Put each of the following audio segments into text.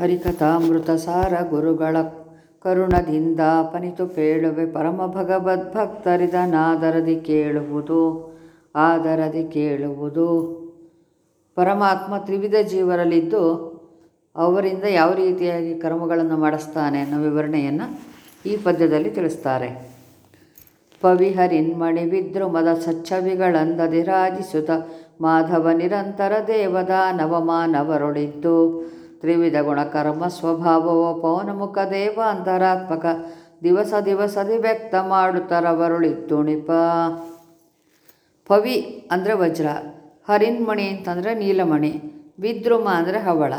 ಹರಿಕಥಾಮೃತ ಸಾರ ಗುರುಗಳ ಕರುಣದಿಂದ ಪನಿತು ಪೇಳುವೆ ಪರಮ ಭಗವದ್ಭಕ್ತರಿದನಾದರದಿ ಕೇಳುವುದು, ಆದರದಿ ಕೇಳುವುದು. ಪರಮಾತ್ಮ ತ್ರಿವಿಧ ಜೀವರಲ್ಲಿದ್ದು ಅವರಿಂದ ಯಾವ ರೀತಿಯಾಗಿ ಕರ್ಮಗಳನ್ನು ಮಾಡಿಸ್ತಾನೆ ಅನ್ನೋ ವಿವರಣೆಯನ್ನು ಈ ಪದ್ಯದಲ್ಲಿ ತಿಳಿಸ್ತಾರೆ. ಪವಿಹರಿನ್ಮಣಿ ವಿದ್ರುಮದ ಸಚ್ಚವಿಗಳಂದದಿರಾಜಿಸುತ್ತ ಮಾಧವ ನಿರಂತರ ದೇವದ ನವಮಾನವರೊಳಿದ್ದು ತ್ರಿವಿಧ ಗುಣಕರ್ಮ ಸ್ವಭಾವವ ಪೌನಮುಖ ದೇವ ಅಂತರಾತ್ಮಕ. ದಿವಸ ದಿವಸದಿ ವ್ಯಕ್ತ ಮಾಡುತ್ತರವರುಳಿದ್ದುಣಿಪ ಪವಿ ಅಂದರೆ ವಜ್ರ ಹರಿನ್ಮಣಿ ಅಂತಂದರೆ ನೀಲಮಣಿ, ವಿದ್ರುಮ ಅಂದರೆ ಹವಳ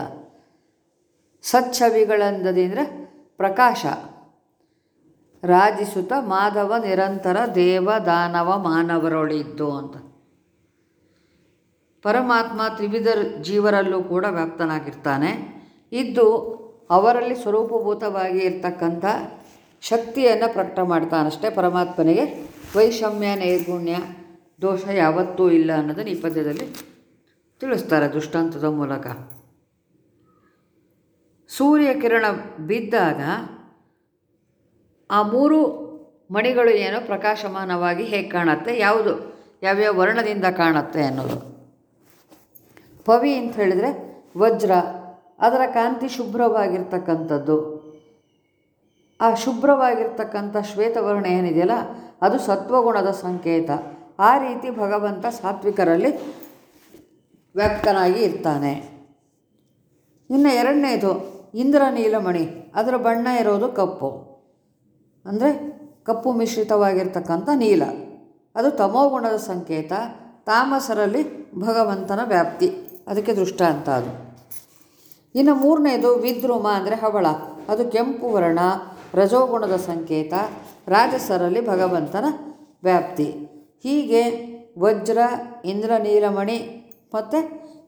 ಸಚ್ಛವಿಗಳಂದದಿ ಅಂದರೆ ಪ್ರಕಾಶ ರಾಜಿಸುತ್ತ ಮಾಧವ ನಿರಂತರ ದೇವ ದಾನವ ಮಾನವರೊಳಿದ್ದು ಅಂತ. ಪರಮಾತ್ಮ ತ್ರಿವಿಧ ಜೀವರಲ್ಲೂ ಕೂಡ ವ್ಯಾಪ್ತನಾಗಿರ್ತಾನೆ. ಇದ್ದು ಅವರಲ್ಲಿ ಸ್ವರೂಪಭೂತವಾಗಿ ಇರ್ತಕ್ಕಂಥ ಶಕ್ತಿಯನ್ನು ಪ್ರಕಟ ಮಾಡ್ತಾನಷ್ಟೇ ಪರಮಾತ್ಮನಿಗೆ. ವೈಷಮ್ಯ, ನೈರ್ಗುಣ್ಯ, ದೋಷ ಯಾವತ್ತೂ ಇಲ್ಲ ಅನ್ನೋದನ್ನು ಈ ಪದ್ಯದಲ್ಲಿ ತಿಳಿಸ್ತಾರೆ ದೃಷ್ಟಾಂತದ ಮೂಲಕ. ಸೂರ್ಯಕಿರಣ ಬಿದ್ದಾಗ ಆ ಮೂರು ಮಣಿಗಳು ಏನೋ ಪ್ರಕಾಶಮಾನವಾಗಿ ಹೇಗೆ ಕಾಣುತ್ತೆ? ಯಾವುದು? ಯಾವ್ಯಾವ ವರ್ಣದಿಂದ ಕಾಣುತ್ತೆ ಅನ್ನೋದು. ಪವಿ ಅಂತ ಹೇಳಿದರೆ ವಜ್ರ. ಅದರ ಕಾಂತಿ ಶುಭ್ರವಾಗಿರ್ತಕ್ಕಂಥದ್ದು. ಆ ಶುಭ್ರವಾಗಿರ್ತಕ್ಕಂಥ ಶ್ವೇತವರ್ಣ ಏನಿದೆಯಲ್ಲ, ಅದು ಸತ್ವಗುಣದ ಸಂಕೇತ. ಆ ರೀತಿ ಭಗವಂತ ಸಾತ್ವಿಕರಲ್ಲಿ ವ್ಯಕ್ತನಾಗಿ ಇರ್ತಾನೆ. ಇನ್ನು ಎರಡನೇದು ಇಂದ್ರ ನೀಲಮಣಿ ಅದರ ಬಣ್ಣ ಇರೋದು ಕಪ್ಪು. ಅಂದರೆ ಕಪ್ಪು ಮಿಶ್ರಿತವಾಗಿರ್ತಕ್ಕಂಥ ನೀಲ. ಅದು ತಮೋಗುಣದ ಸಂಕೇತ. ತಾಮಸರಲ್ಲಿ ಭಗವಂತನ ವ್ಯಾಪ್ತಿ. ಅದಕ್ಕೆ ದೃಷ್ಟಾಂತ ಅದು. ಇನ್ನು ಮೂರನೇದು ವಿದ್ರೂಮ ಅಂದರೆ ಹವಳ. ಅದು ಕೆಂಪು ವರ್ಣ, ರಜೋಗುಣದ ಸಂಕೇತ, ರಾಜಸರಲ್ಲಿ ಭಗವಂತನ ವ್ಯಾಪ್ತಿ. ಹೀಗೆ ವಜ್ರ, ಇಂದ್ರ, ನೀಲಮಣಿ ಮತ್ತು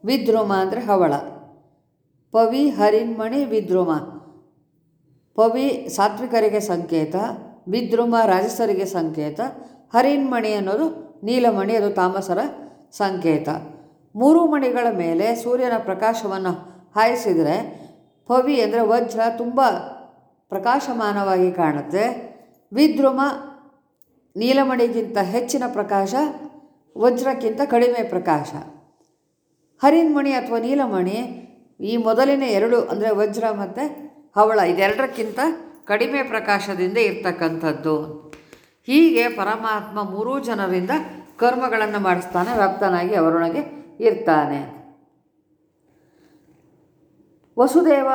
ವಿದ್ರೂಮ ಅಂದರೆ ಹವಳ. ಪವಿ ಹರಿನ್ಮಣಿ ವಿದ್ರೂಮ ಪವಿ, ಸಾತ್ವಿಕರಿಗೆ ಸಂಕೇತ ವಿದ್ರೂಮ ರಾಜಸರಿಗೆ ಸಂಕೇತ ಹರಿನ್ಮಣಿ ಅನ್ನೋದು ನೀಲಮಣಿ, ಅದು ತಾಮಸರ ಸಂಕೇತ. ಮೂರು ಮಣಿಗಳ ಮೇಲೆ ಸೂರ್ಯನ ಪ್ರಕಾಶವನ್ನು ಹಾಯಿಸಿದರೆ ಪವಿ ಅಂದರೆ ವಜ್ರ ತುಂಬ ಪ್ರಕಾಶಮಾನವಾಗಿ ಕಾಣುತ್ತೆ. ವಿದ್ರುಮ ನೀಲಮಣಿಗಿಂತ ಹೆಚ್ಚಿನ ಪ್ರಕಾಶ, ವಜ್ರಕ್ಕಿಂತ ಕಡಿಮೆ ಪ್ರಕಾಶ. ಹರಿನ್ಮಣಿ ಅಥವಾ ನೀಲಮಣಿ ಈ ಮೊದಲಿನ ಎರಡು ಅಂದರೆ ವಜ್ರ ಮತ್ತು ಹವಳ ಇದೆರಡಕ್ಕಿಂತ ಕಡಿಮೆ ಪ್ರಕಾಶದಿಂದ ಇರ್ತಕ್ಕಂಥದ್ದು. ಹೀಗೆ ಪರಮಾತ್ಮ ಮೂರೂ ಜನರಿಂದ ಕರ್ಮಗಳನ್ನು ಮಾಡಿಸ್ತಾನೆ, ವ್ಯಾಪ್ತನಾಗಿ ಅವರೊಳಗೆ ಇರ್ತಾನೆ. ವಸುದೇವ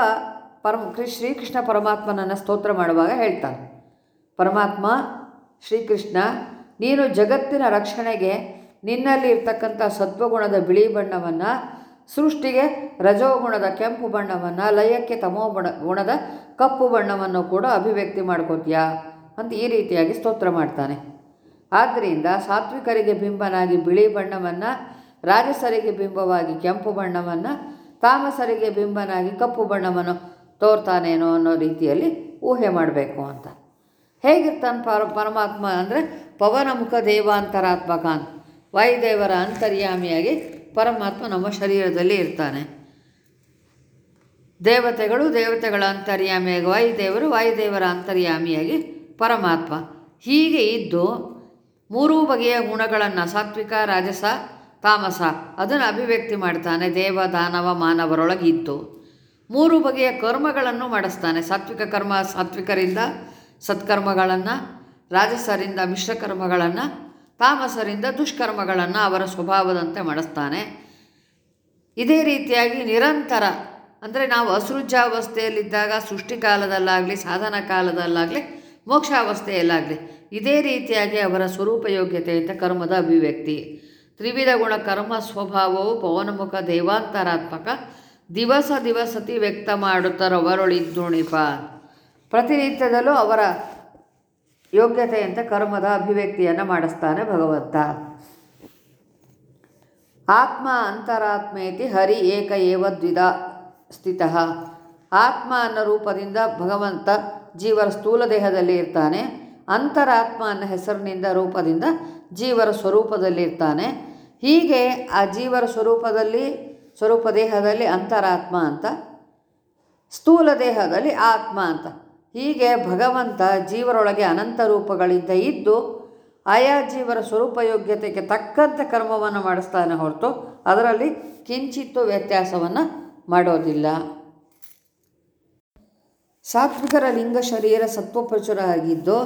ಪರಮ ಶ್ರೀಕೃಷ್ಣ ಪರಮಾತ್ಮನನ್ನು ಸ್ತೋತ್ರ ಮಾಡುವಾಗ ಹೇಳ್ತಾನೆ. ಪರಮಾತ್ಮ, ಶ್ರೀಕೃಷ್ಣ, ನೀನು ಜಗತ್ತಿನ ರಕ್ಷಣೆಗೆ ನಿನ್ನಲ್ಲಿ ಇರ್ತಕ್ಕಂಥ ಸತ್ವಗುಣದ ಬಿಳಿ ಬಣ್ಣವನ್ನು, ಸೃಷ್ಟಿಗೆ ರಜೋಗುಣದ ಕೆಂಪು ಬಣ್ಣವನ್ನು, ಲಯಕ್ಕೆ ತಮೋ ಬಣ, ಗುಣದ ಕಪ್ಪು ಬಣ್ಣವನ್ನು ಕೂಡ ಅಭಿವ್ಯಕ್ತಿ ಮಾಡ್ಕೋತೀಯಾ ಅಂತ ಈ ರೀತಿಯಾಗಿ ಸ್ತೋತ್ರ ಮಾಡ್ತಾನೆ. ಆದ್ದರಿಂದ ಸಾತ್ವಿಕರಿಗೆ ಬಿಂಬನಾಗಿ ಬಿಳಿ ಬಣ್ಣವನ್ನು ರಾಜಸರಿಗೆ ಬಿಂಬವಾಗಿ ಕೆಂಪು ಬಣ್ಣವನ್ನು ತಾಮಸರಿಗೆ ಬಿಂಬನಾಗಿ ಕಪ್ಪು ಬಣ್ಣವನ್ನು ತೋರ್ತಾನೇನೋ ಅನ್ನೋ ರೀತಿಯಲ್ಲಿ ಊಹೆ ಮಾಡಬೇಕು ಅಂತ. ಹೇಗಿರ್ತಾನೆ ಪರ, ಪರಮಾತ್ಮ ಅಂದರೆ ಪವನಮುಖ ದೇವಾಂತರಾತ್ಮಕ ಅಂತ ವಾಯುದೇವರ ಅಂತರ್ಯಾಮಿಯಾಗಿ ಪರಮಾತ್ಮ ನಮ್ಮ ಶರೀರದಲ್ಲಿ ಇರ್ತಾನೆ. ದೇವತೆಗಳು ದೇವತೆಗಳ ಅಂತರ್ಯಾಮಿಯಾಗಿ, ವಾಯುದೇವರು ವಾಯುದೇವರ ಅಂತರ್ಯಾಮಿಯಾಗಿ ಪರಮಾತ್ಮ. ಹೀಗೆ ಇದ್ದು ಮೂರೂ ಬಗೆಯ ಗುಣಗಳನ್ನು ಸಾತ್ವಿಕ, ರಾಜಸ ತಾಮಸ, ಅದನ್ನು ಅಭಿವ್ಯಕ್ತಿ ಮಾಡ್ತಾನೆ, ದೇವ, ದಾನವ, ಮಾನವರೊಳಗಿದ್ದು. ಮೂರು ಬಗೆಯ ಕರ್ಮಗಳನ್ನು ಮಾಡಿಸ್ತಾನೆ. ಸಾತ್ವಿಕ ಕರ್ಮ ಸಾತ್ವಿಕರಿಂದ ಸತ್ಕರ್ಮಗಳನ್ನು, ರಾಜಸರಿಂದ ಮಿಶ್ರಕರ್ಮಗಳನ್ನು, ತಾಮಸರಿಂದ ದುಷ್ಕರ್ಮಗಳನ್ನು ಅವರ ಸ್ವಭಾವದಂತೆ ಮಾಡಿಸ್ತಾನೆ. ಇದೇ ರೀತಿಯಾಗಿ ನಿರಂತರ, ಅಂದರೆ ನಾವು ಅಸೃಜಾವಸ್ಥೆಯಲ್ಲಿದ್ದಾಗ, ಸೃಷ್ಟಿಕಾಲದಲ್ಲಾಗಲಿ ಸಾಧನ ಕಾಲದಲ್ಲಾಗಲಿ ಮೋಕ್ಷಾವಸ್ಥೆಯಲ್ಲಾಗಲಿ, ಇದೇ ರೀತಿಯಾಗಿ ಅವರ ಸ್ವರೂಪ ಅಂತ ಕರ್ಮದ ಅಭಿವ್ಯಕ್ತಿ. ತ್ರಿವಿಧ ಗುಣ ಕರ್ಮ ಸ್ವಭಾವವು ಪವನಮುಖ ದೇವಾಂತರಾತ್ಮಕ. ದಿವಸ ದಿವಸತಿ ವ್ಯಕ್ತ ಮಾಡುತ್ತರವರೊಳಿದ್ದುಣಿಪ ಪ್ರತಿನಿತ್ಯದಲ್ಲೂ ಅವರ ಯೋಗ್ಯತೆಯಂತೆ ಕರ್ಮದ ಅಭಿವ್ಯಕ್ತಿಯನ್ನು ಮಾಡಿಸ್ತಾನೆ ಭಗವಂತ. ಆತ್ಮ ಅಂತರಾತ್ಮೇತಿ ಹರಿ ಏಕ ಏವ ದ್ವಿಧ ಸ್ಥಿತ. ಆತ್ಮ ಅನ್ನೋ ರೂಪದಿಂದ ಭಗವಂತ ಜೀವರ ಸ್ಥೂಲ ದೇಹದಲ್ಲಿ ಇರ್ತಾನೆ. ಅಂತರಾತ್ಮ ಅನ್ನೋ ಹೆಸರಿನಿಂದ ರೂಪದಿಂದ ಜೀವರ ಸ್ವರೂಪದಲ್ಲಿರ್ತಾನೆ. ಹೀಗೆ ಆ ಜೀವರ ಸ್ವರೂಪದಲ್ಲಿ, ಸ್ವರೂಪ ದೇಹದಲ್ಲಿ ಅಂತರಾತ್ಮ ಅಂತ, ಸ್ಥೂಲ ದೇಹದಲ್ಲಿ ಆತ್ಮ ಅಂತ. ಹೀಗೆ ಭಗವಂತ ಜೀವರೊಳಗೆ ಅನಂತ ರೂಪಗಳಿಂದ ಇದ್ದು, ಆಯಾ ಜೀವರ ಸ್ವರೂಪ ಯೋಗ್ಯತೆಗೆ ತಕ್ಕಂತೆ ಕರ್ಮವನ್ನು ಮಾಡಿಸ್ತಾನೆ ಹೊರತು, ಅದರಲ್ಲಿ ಕಿಂಚಿತ್ತು ವ್ಯತ್ಯಾಸವನ್ನು ಮಾಡೋದಿಲ್ಲ. ಸಾತ್ವಿಕರ ಲಿಂಗ ಶರೀರ ಸತ್ವಪ್ರಚುರ ಆಗಿದ್ದು,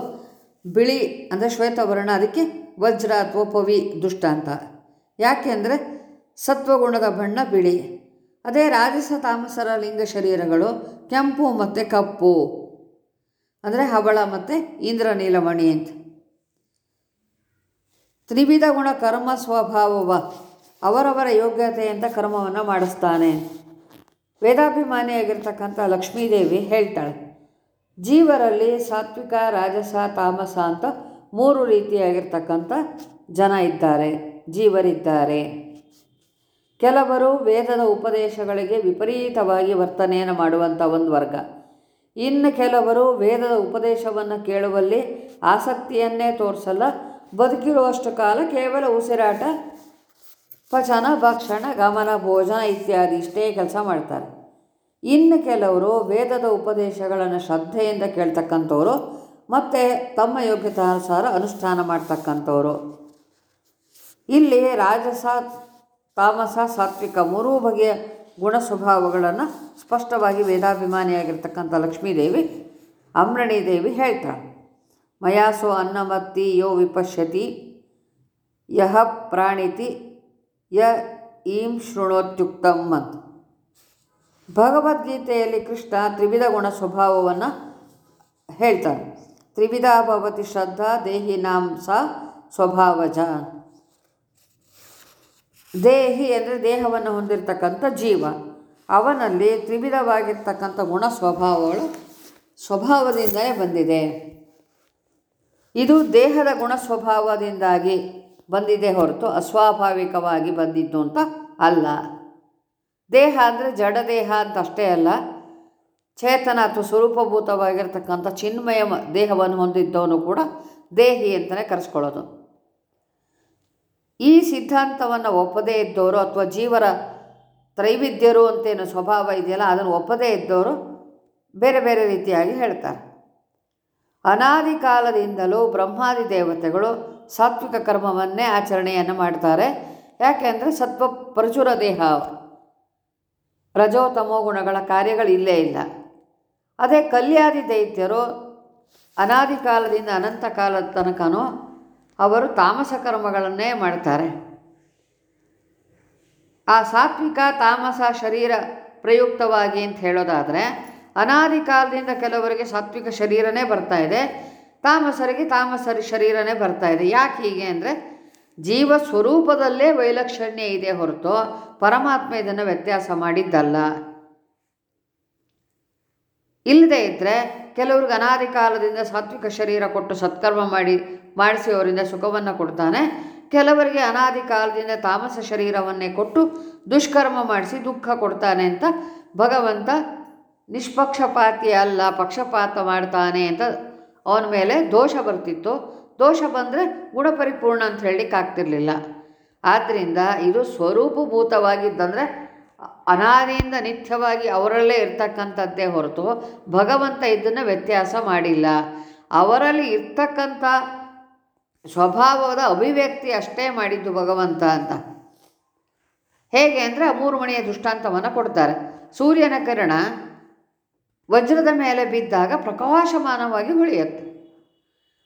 ಬಿಳಿ ಅಂದರೆ ಶ್ವೇತವರ್ಣ ಅದಕ್ಕೆ ವಜ್ರ ಅಥವಾ ಪವಿ ದುಷ್ಟ ಅಂತ. ಯಾಕೆಂದರೆ ಸತ್ವಗುಣದ ಬಣ್ಣ ಬಿಳಿ. ಅದೇ ರಾಜಸ ತಾಮಸರ ಲಿಂಗ ಶರೀರಗಳು ಕೆಂಪು ಮತ್ತು ಕಪ್ಪು. ಅಂದರೆ ಹವಳ ಮತ್ತು ಇಂದ್ರ ನೀಲಮಣಿ ಅಂತ. ತ್ರಿವಿಧ ಗುಣ ಕರ್ಮ ಸ್ವಭಾವವ. ಅವರವರ ಯೋಗ್ಯತೆಯಿಂದ ಕರ್ಮವನ್ನು ಮಾಡಿಸ್ತಾನೆ. ವೇದಾಭಿಮಾನಿಯಾಗಿರ್ತಕ್ಕಂಥ ಲಕ್ಷ್ಮೀದೇವಿ ಹೇಳ್ತಾಳೆ, ಜೀವರಲ್ಲಿ ಸಾತ್ವಿಕ, ರಾಜಸ, ತಾಮಸ ಅಂತ ಮೂರು ರೀತಿಯಾಗಿರ್ತಕ್ಕಂಥ ಜನ ಇದ್ದಾರೆ, ಜೀವರಿದ್ದಾರೆ. ಕೆಲವರು ವೇದದ ಉಪದೇಶಗಳಿಗೆ ವಿಪರೀತವಾಗಿ ವರ್ತನೆಯನ್ನು ಮಾಡುವಂಥ ಒಂದು ವರ್ಗ. ಇನ್ನು ಕೆಲವರು ವೇದದ ಉಪದೇಶವನ್ನು ಕೇಳುವಲ್ಲಿ ಆಸಕ್ತಿಯನ್ನೇ ತೋರಿಸಲ್ಲ, ಬದುಕಿರುವಷ್ಟು ಕಾಲ ಕೇವಲ ಉಸಿರಾಟ, ಪಚನ, ಭಕ್ಷಣ, ಗಮನ, ಭೋಜನ ಇತ್ಯಾದಿ ಇಷ್ಟೇ ಕೆಲಸ ಮಾಡ್ತಾರೆ. ಇನ್ನು ಕೆಲವರು ವೇದದ ಉಪದೇಶಗಳನ್ನು ಶ್ರದ್ಧೆಯಿಂದ ಕೇಳ್ತಕ್ಕಂಥವ್ರು ಮತ್ತು ತಮ್ಮ ಯೋಗ್ಯತಾನುಸಾರ ಅನುಷ್ಠಾನ ಮಾಡ್ತಕ್ಕಂಥವರು. ಇಲ್ಲಿ ರಾಜಸ, ತಾಮಸ, ಸಾತ್ವಿಕ ಮೂರೂ ಬಗೆಯ ಗುಣ ಸ್ವಭಾವಗಳನ್ನು ಸ್ಪಷ್ಟವಾಗಿ ವೇದಾಭಿಮಾನಿಯಾಗಿರ್ತಕ್ಕಂಥ ಲಕ್ಷ್ಮೀದೇವಿ, ಅಮ್ರಣಿ ದೇವಿ ಹೇಳ್ತಾಳೆ. ಮಯಾಸೋ ಅನ್ನಮತ್ತಿ ಯೋ ವಿಪಶ್ಯತಿ, ಯಹ ಪ್ರಾಣಿತಿ, ಯ ಈಂ ಶೃಣೋತ್ಯುಕ್ತಂ ಭಗವದ್ಗೀತೆಯಲ್ಲಿ ಕೃಷ್ಣ ತ್ರಿವಿಧ ಗುಣ ಸ್ವಭಾವವನ್ನು ಹೇಳ್ತಾನೆ. ತ್ರಿವಿಧ ಭವತಿ ಶ್ರದ್ಧಾ ದೇಹಿನಾಂ ಸ ಸ್ವಭಾವಜ. ದೇಹಿ ಅಂದರೆ ದೇಹವನ್ನು ಹೊಂದಿರತಕ್ಕಂಥ ಜೀವ. ಅವನಲ್ಲಿ ತ್ರಿವಿಧವಾಗಿರ್ತಕ್ಕಂಥ ಗುಣ ಸ್ವಭಾವಗಳು ಸ್ವಭಾವದಿಂದಲೇ ಬಂದಿದೆ. ಇದು ದೇಹದ ಗುಣ ಸ್ವಭಾವದಿಂದಾಗಿ ಬಂದಿದೆ ಹೊರತು ಅಸ್ವಾಭಾವಿಕವಾಗಿ ಬಂದಿದ್ದು ಅಂತ ಅಲ್ಲ. ದೇಹ ಅಂದರೆ ಜಡದೇಹ ಅಂತ ಅಷ್ಟೇ ಅಲ್ಲ. ಚೇತನ ಅಥವಾ ಸ್ವರೂಪಭೂತವಾಗಿರ್ತಕ್ಕಂಥ ಚಿನ್ಮಯ ದೇಹವನ್ನು ಹೊಂದಿದ್ದವನು ಕೂಡ ದೇಹಿ ಅಂತಲೇ ಕರೆಸ್ಕೊಳ್ಳೋದು. ಈ ಸಿದ್ಧಾಂತವನ್ನು ಒಪ್ಪದೇ ಇದ್ದವರು ಅಥವಾ ಜೀವರ ತ್ರೈವಿಧ್ಯರು ಅಂತೇನು ಸ್ವಭಾವ ಇದೆಯಲ್ಲ, ಅದನ್ನು ಒಪ್ಪದೇ ಇದ್ದವರು ಬೇರೆ ಬೇರೆ ರೀತಿಯಾಗಿ ಹೇಳ್ತಾರೆ. ಅನಾದಿ ಕಾಲದಿಂದಲೂ ಬ್ರಹ್ಮಾದಿ ದೇವತೆಗಳು ಸಾತ್ವಿಕ ಕರ್ಮವನ್ನೇ ಆಚರಣೆಯನ್ನು ಮಾಡ್ತಾರೆ. ಯಾಕೆಂದರೆ ಸತ್ವ ಪ್ರಚುರ ದೇಹ ರಜೋತಮೋ ಗುಣಗಳ ಕಾರ್ಯಗಳು ಇಲ್ಲೇ ಇಲ್ಲ. ಅದೇ ಕಲ್ಯಾದಿ ದೈತ್ಯರು ಅನಾದಿ ಕಾಲದಿಂದ ಅನಂತ ಕಾಲದ ತನಕನೂ ಅವರು ತಾಮಸ ಕರ್ಮಗಳನ್ನೇ ಮಾಡ್ತಾರೆ. ಆ ಸಾತ್ವಿಕ ತಾಮಸ ಶರೀರ ಪ್ರಯುಕ್ತವಾಗಿ ಅಂತ ಹೇಳೋದಾದರೆ ಅನಾದಿ ಕಾಲದಿಂದ ಕೆಲವರಿಗೆ ಸಾತ್ವಿಕ ಶರೀರನೇ ಬರ್ತಾ ಇದೆ, ತಾಮಸರಿಗೆ ತಾಮಸ ಶರೀರನೇ ಬರ್ತಾ ಇದೆ. ಯಾಕೆ ಹೀಗೆ ಅಂದರೆ ಜೀವ ಸ್ವರೂಪದಲ್ಲೇ ವೈಲಕ್ಷಣ್ಯ ಇದೆ ಹೊರತು ಪರಮಾತ್ಮ ಇದನ್ನು ವ್ಯತ್ಯಾಸ ಮಾಡಿದ್ದಲ್ಲ. ಇಲ್ಲದೆ ಇದ್ದರೆ ಕೆಲವ್ರಿಗೆ ಅನಾದಿ ಕಾಲದಿಂದ ಸಾತ್ವಿಕ ಶರೀರ ಕೊಟ್ಟು ಸತ್ಕರ್ಮ ಮಾಡಿ ಮಾಡಿಸಿ ಅವರಿಂದ ಸುಖವನ್ನು ಕೊಡ್ತಾನೆ. ಕೆಲವರಿಗೆ ಅನಾದಿ ಕಾಲದಿಂದ ತಾಮಸ ಶರೀರವನ್ನೇ ಕೊಟ್ಟು ದುಷ್ಕರ್ಮ ಮಾಡಿಸಿ ದುಃಖ ಕೊಡ್ತಾನೆ ಅಂತ ಭಗವಂತ ನಿಷ್ಪಕ್ಷಪಾತಿ ಅಲ್ಲ ಪಕ್ಷಪಾತ ಮಾಡ್ತಾನೆ ಅಂತ ಅವನ ಮೇಲೆ ದೋಷ ಬರ್ತಿತ್ತು. ದೋಷ ಬಂದರೆ ಗುಣಪರಿಪೂರ್ಣ ಅಂತ ಹೇಳಲಿಕ್ಕೆ ಆಗ್ತಿರಲಿಲ್ಲ ಆದ್ದರಿಂದ ಇದು ಸ್ವರೂಪಭೂತವಾಗಿದ್ದಂದರೆ ಅನಾದಿಯಿಂದ ನಿತ್ಯವಾಗಿ ಅವರಲ್ಲೇ ಇರ್ತಕ್ಕಂಥದ್ದೇ ಹೊರತು ಭಗವಂತ ಇದನ್ನು ವ್ಯತ್ಯಾಸ ಮಾಡಿಲ್ಲ. ಅವರಲ್ಲಿ ಇರ್ತಕ್ಕಂಥ ಸ್ವಭಾವದ ಅಭಿವ್ಯಕ್ತಿ ಅಷ್ಟೇ ಮಾಡಿದ್ದು ಭಗವಂತ ಅಂತ. ಹೇಗೆ ಅಂದರೆ ಮೂರು ಮಣಿಯ ದೃಷ್ಟಾಂತವನ್ನು ಕೊಡ್ತಾರೆ. ಸೂರ್ಯನ ಕಿರಣ ವಜ್ರದ ಮೇಲೆ ಬಿದ್ದಾಗ ಪ್ರಕಾಶಮಾನವಾಗಿ ಹೊಳೆಯುತ್ತೆ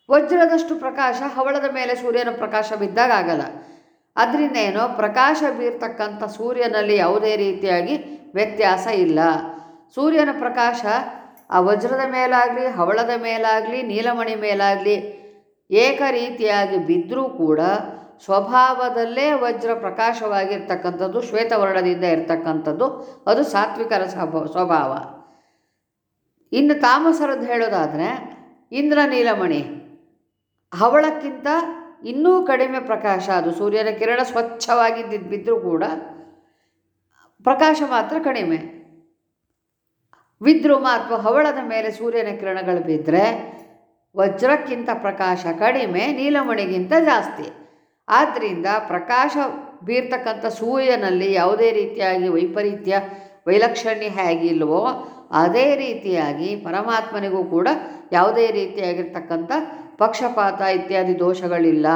ವಜ್ರದಷ್ಟು ಪ್ರಕಾಶ ಹವಳದ ಮೇಲೆ ಸೂರ್ಯನ ಪ್ರಕಾಶ ಬಿದ್ದಾಗ ಆಗಲ್ಲ. ಅದರಿಂದ ಏನು ಪ್ರಕಾಶ ಬೀರ್ತಕ್ಕಂಥ ಸೂರ್ಯನಲ್ಲಿ ಯಾವುದೇ ರೀತಿಯಾಗಿ ವ್ಯತ್ಯಾಸ ಇಲ್ಲ. ಸೂರ್ಯನ ಪ್ರಕಾಶ ಆ ವಜ್ರದ ಮೇಲಾಗಲಿ, ಹವಳದ ಮೇಲಾಗಲಿ, ನೀಲಮಣಿ ಮೇಲಾಗಲಿ ಏಕ ರೀತಿಯಾಗಿ ಬಿದ್ದರೂ ಕೂಡ ಸ್ವಭಾವದಲ್ಲೇ ವಜ್ರ ಪ್ರಕಾಶವಾಗಿರ್ತಕ್ಕಂಥದ್ದು, ಶ್ವೇತವರ್ಣದಿಂದ ಇರ್ತಕ್ಕಂಥದ್ದು, ಅದು ಸಾತ್ವಿಕರ ಸ್ವಭ ಸ್ವಭಾವ. ಇನ್ನು ತಾಮಸರದ್ದು ಹೇಳೋದಾದರೆ, ಇಂದ್ರ ನೀಲಮಣಿ ಹವಳಕ್ಕಿಂತ ಇನ್ನೂ ಕಡಿಮೆ ಪ್ರಕಾಶ. ಅದು ಸೂರ್ಯನ ಕಿರಣ ಸ್ವಚ್ಛವಾಗಿ ಬಿದ್ದರೂ ಕೂಡ ಪ್ರಕಾಶ ಮಾತ್ರ ಕಡಿಮೆ. ವಿದ್ರುಮ ಅಥವಾ ಹವಳದ ಮೇಲೆ ಸೂರ್ಯನ ಕಿರಣಗಳು ಬಿದ್ದರೆ ವಜ್ರಕ್ಕಿಂತ ಪ್ರಕಾಶ ಕಡಿಮೆ, ನೀಲಮಣಿಗಿಂತ ಜಾಸ್ತಿ. ಆದ್ದರಿಂದ ಪ್ರಕಾಶ ಬೀರ್ತಕ್ಕಂಥ ಸೂರ್ಯನಲ್ಲಿ ಯಾವುದೇ ರೀತಿಯಾಗಿ ವೈಪರೀತ್ಯ, ವೈಲಕ್ಷಣ್ಯ ಹೇಗಿಲ್ವೋ, ಅದೇ ರೀತಿಯಾಗಿ ಪರಮಾತ್ಮನಿಗೂ ಕೂಡ ಯಾವುದೇ ರೀತಿಯಾಗಿರ್ತಕ್ಕಂಥ ಪಕ್ಷಪಾತ ಇತ್ಯಾದಿ ದೋಷಗಳಿಲ್ಲ.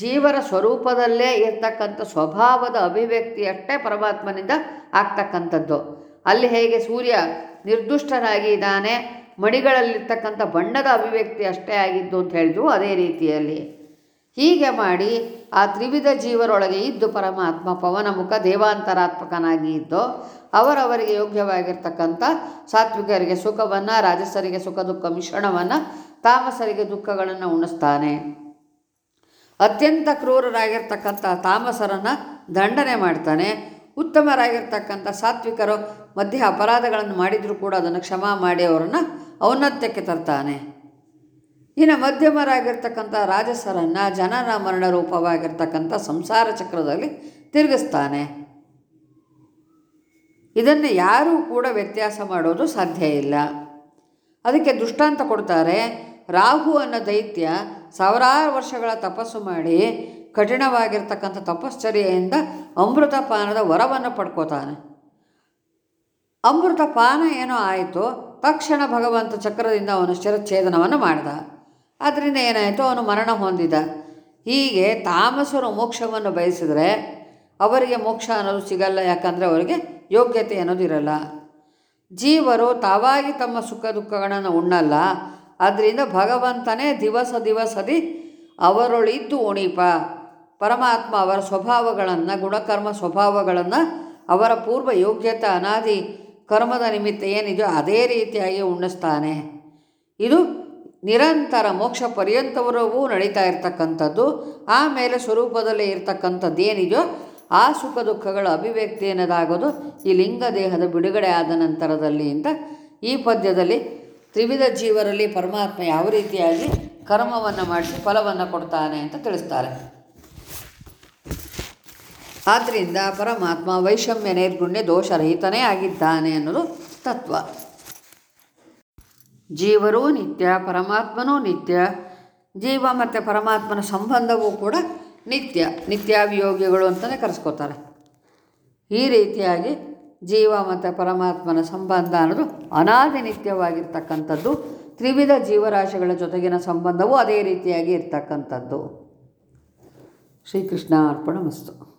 ಜೀವರ ಸ್ವರೂಪದಲ್ಲೇ ಇರ್ತಕ್ಕಂಥ ಸ್ವಭಾವದ ಅಭಿವ್ಯಕ್ತಿಯಷ್ಟೇ ಪರಮಾತ್ಮನಿಂದ ಆಗ್ತಕ್ಕಂಥದ್ದು. ಅಲ್ಲಿ ಹೇಗೆ ಸೂರ್ಯ ನಿರ್ದುಷ್ಟನಾಗಿ ಇದ್ದಾನೆ, ಮಣಿಗಳಲ್ಲಿರ್ತಕ್ಕಂಥ ಬಣ್ಣದ ಅಭಿವ್ಯಕ್ತಿ ಅಷ್ಟೇ ಆಗಿದ್ದು ಅಂತ ಹೇಳಿದ್ರು ಅದೇ ರೀತಿಯಲ್ಲಿ. ಹೀಗೆ ಮಾಡಿ ಆ ತ್ರಿವಿಧ ಜೀವರೊಳಗೆ ಇದ್ದು ಪರಮಾತ್ಮ ಪವನ ಮುಖ ದೇವಾಂತರಾತ್ಮಕನಾಗಿ ಇದ್ದು ಅವರವರಿಗೆ ಯೋಗ್ಯವಾಗಿರ್ತಕ್ಕಂಥ ಸಾತ್ವಿಕರಿಗೆ ಸುಖವನ್ನು, ರಾಜಸರಿಗೆ ಸುಖ ದುಃಖ ಮಿಶ್ರಣವನ್ನು ತಾಮಸರಿಗೆ ದುಃಖಗಳನ್ನು ಉಣಿಸ್ತಾನೆ. ಅತ್ಯಂತ ಕ್ರೂರರಾಗಿರ್ತಕ್ಕಂಥ ತಾಮಸರನ್ನು ದಂಡನೆ ಮಾಡ್ತಾನೆ. ಉತ್ತಮರಾಗಿರ್ತಕ್ಕಂಥ ಸಾತ್ವಿಕರು ಮಧ್ಯ ಅಪರಾಧಗಳನ್ನು ಮಾಡಿದರೂ ಕೂಡ ಅದನ್ನು ಕ್ಷಮಾ ಮಾಡಿ ಅವರನ್ನು ಔನ್ನತ್ಯಕ್ಕೆ ತರ್ತಾನೆ. ಇನ್ನು ಮಧ್ಯಮರಾಗಿರ್ತಕ್ಕಂಥ ರಾಜಸರನ್ನು ಜನನ ಮರಣ ರೂಪವಾಗಿರ್ತಕ್ಕಂಥ ಸಂಸಾರ ಚಕ್ರದಲ್ಲಿ ತಿರುಗಿಸ್ತಾನೆ. ಇದನ್ನು ಯಾರೂ ಕೂಡ ವ್ಯತ್ಯಾಸ ಮಾಡೋದು ಸಾಧ್ಯ ಇಲ್ಲ. ಅದಕ್ಕೆ ದೃಷ್ಟಾಂತ ಕೊಡ್ತಾರೆ. ರಾಹು ಅನ್ನೋ ದೈತ್ಯ ಸಾವಿರಾರು ವರ್ಷಗಳ ತಪಸ್ಸು ಮಾಡಿ ಕಠಿಣವಾಗಿರ್ತಕ್ಕಂಥ ತಪಶ್ಚರ್ಯೆಯಿಂದ ಅಮೃತ ಪಾನದ ವರವನ್ನು ಪಡ್ಕೋತಾನೆ. ಅಮೃತ ಪಾನ ಏನೋ ಆಯಿತು, ತಕ್ಷಣ ಭಗವಂತ ಚಕ್ರದಿಂದ ಅವನು ಶಿರಚ್ಛೇದನವನ್ನು ಮಾಡಿದ. ಅದರಿಂದ ಏನಾಯಿತು, ಅವನು ಮರಣ ಹೊಂದಿದ. ಹೀಗೆ ತಾಮಸರು ಮೋಕ್ಷವನ್ನು ಬಯಸಿದರೆ ಅವರಿಗೆ ಮೋಕ್ಷ ಅನ್ನೋದು ಸಿಗಲ್ಲ, ಯಾಕಂದರೆ ಅವರಿಗೆ ಯೋಗ್ಯತೆ ಅನ್ನೋದು ಇರಲ್ಲ. ಜೀವರು ತಾವಾಗಿ ತಮ್ಮ ಸುಖ ದುಃಖಗಳನ್ನು ಉಣ್ಣಲ್ಲ ಆದ್ದರಿಂದ ಭಗವಂತನೇ ದಿವಸ ದಿವಸದಿ ಅವರೊಳಿದ್ದು ಉಣಿಪ. ಪರಮಾತ್ಮ ಅವರ ಸ್ವಭಾವಗಳನ್ನು, ಗುಣಕರ್ಮ ಸ್ವಭಾವಗಳನ್ನು, ಅವರ ಪೂರ್ವ ಯೋಗ್ಯತೆ ಅನಾದಿ ಕರ್ಮದ ನಿಮಿತ್ತ ಏನಿದೆಯೋ ಅದೇ ರೀತಿಯಾಗಿ ಉಣ್ಣಿಸ್ತಾನೆ ಇದು ನಿರಂತರ ಮೋಕ್ಷ ಪರ್ಯಂತವರೆಗೂ ನಡೀತಾ ಇರ್ತಕ್ಕಂಥದ್ದು. ಆಮೇಲೆ ಸ್ವರೂಪದಲ್ಲಿ ಇರ್ತಕ್ಕಂಥದ್ದು ಏನಿದೆಯೋ ಆ ಸುಖ ದುಃಖಗಳ ಅಭಿವ್ಯಕ್ತಿ ಅನ್ನೋದಾಗೋದು ಈ ಲಿಂಗ ದೇಹದ ಬಿಡುಗಡೆ ಆದ ನಂತರದಲ್ಲಿ ಅಂತ ಈ ಪದ್ಯದಲ್ಲಿ ತ್ರಿವಿಧ ಜೀವರಲ್ಲಿ ಪರಮಾತ್ಮ ಯಾವ ರೀತಿಯಾಗಿ ಕರ್ಮವನ್ನು ಮಾಡಿಸಿ ಫಲವನ್ನು ಕೊಡ್ತಾನೆ ಅಂತ ತಿಳಿಸ್ತಾರೆ. ಆದ್ದರಿಂದ ಪರಮಾತ್ಮ ವೈಷಮ್ಯ ನೈರ್ಗುಣ್ಯ ದೋಷರಹಿತನೇ ಆಗಿದ್ದಾನೆ ಅನ್ನೋದು ತತ್ವ. ಜೀವರೂ ನಿತ್ಯ, ಪರಮಾತ್ಮನೂ ನಿತ್ಯ, ಜೀವ ಮತ್ತು ಪರಮಾತ್ಮನ ಸಂಬಂಧವೂ ಕೂಡ ನಿತ್ಯ, ನಿತ್ಯಾಭಿಯೋಗಿಗಳು ಅಂತಲೇ ಕರೆಸ್ಕೋತಾರೆ. ಈ ರೀತಿಯಾಗಿ ಜೀವ ಮತ್ತು ಪರಮಾತ್ಮನ ಸಂಬಂಧ ಅನ್ನೋದು ಅನಾದಿ ನಿತ್ಯವಾಗಿರ್ತಕ್ಕಂಥದ್ದು. ತ್ರಿವಿಧ ಜೀವರಾಶಿಗಳ ಜೊತೆಗಿನ ಸಂಬಂಧವೂ ಅದೇ ರೀತಿಯಾಗಿ ಇರ್ತಕ್ಕಂಥದ್ದು. ಶ್ರೀಕೃಷ್ಣ ಅರ್ಪಣ ಮಸ್ತು.